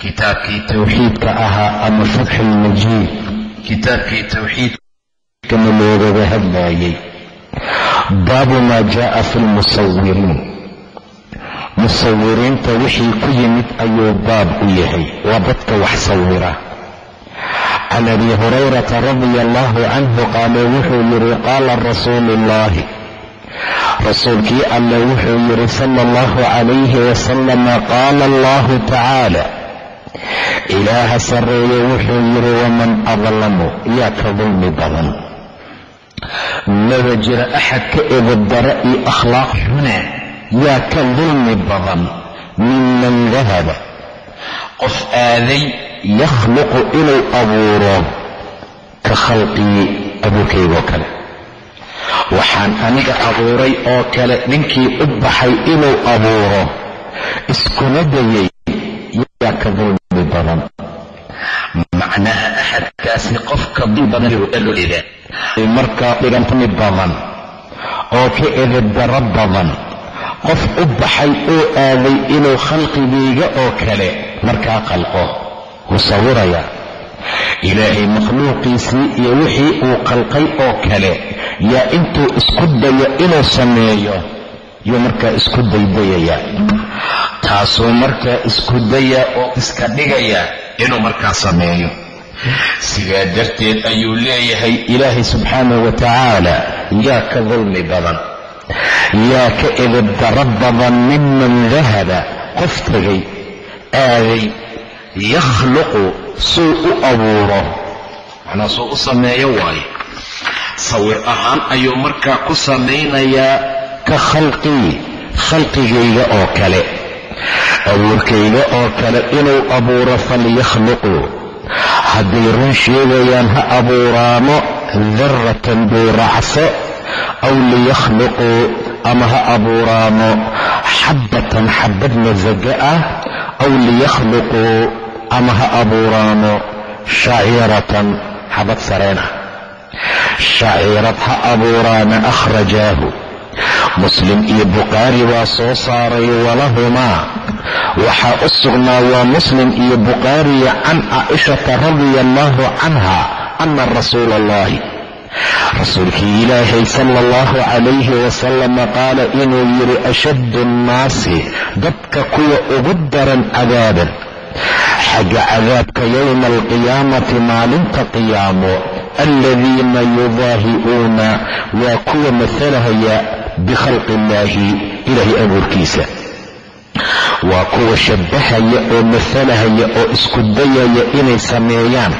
kitaabkii tawxiidka ahaa ama fatxulmajiid kitaabkii tawxiidkana loogaga hadlaayay baabu maa jaaa fi lmusawiriin musawiriinta wixii ku yimid ayuu baab u yahay. Waa dadka wax sawira can abi hurayrata radia allahu canhu qaala wuxuu yidhi qaala rasuulu ullahi rasuulkii alle wuxuu yidhi sala allahu calayhi wasalama qaala allahu tacaala ilaaha sarreeye wuxuu yidhi waman adlamu yaa ka dulmi badan. Maba jira axad ka ebadara iyo akhlaaq xuna yaa ka dulmi badan minman dahaba qof aaday yakhluqu inuu abuuro ka khalqii abuurkaygoo kale. Waxaan aniga abuuray oo kale ninkii u baxay inuu abuuro iskuna dayay yaa ka dulmi macnaha axadkaasi qofka dulbadanlooda markaa dhigantami badan oo ka edabdaro badan qof u baxay oo aaday inuu khalqigayga oo kale markaa qalqo wuu sawirayaa ilaahay makhluuqiisii iyo wixii uu qalqay oo kale yaa intuu isku dayo inuu sameeyo yuu markaa isku daydayaya taasuu markaa isku daya oo iska dhigaya inuu markaa sameeyo. Sidaa darteed ayuu leeyahay ilaahay subxaanahu wa tacaala yaa ka dulmi badan yaa ka edabdaro badan miman dahaba qof tegay aaday yakhluqu suu u abuuro. Macnaa suu u sameeyo waayo sawir ahaan ayuu markaa ku samaynayaa ka khalqii khalqigayga oo kale abuurkayga oo kale inuu abuuro falyakhluquu hadday run sheegayaan ha abuuraano darratan buuracso aw liyakhluquu ama ha abuuraano xabbatan xabad masaga ah aw liyakhluquu ama ha abuuraano shaciiratan xabad sareen ah shaciirad ha abuuraana akhrajaahu. Muslim iyo bukhaari waa soo saaray walahumaa waxaa u sugnaa waa muslim iyo bukhaariya can caaishata radia allahu canha ana rasuula allahi rasuulkii ilaahay sala allahu calayhi wasalama qaala inuu yidhi ashaddu annaasi dadka kuwa ugu daran cadaaban xagga cadaabka yowma alqiyaamati maalinta qiyaamo aladiina yudaahi'uuna waa kuwa masalahaya bikhalqi illaahi ilaahay abuurkiisa waa kuwa shabbahaya oo masalahaya oo isku dayaya inay sameeyaan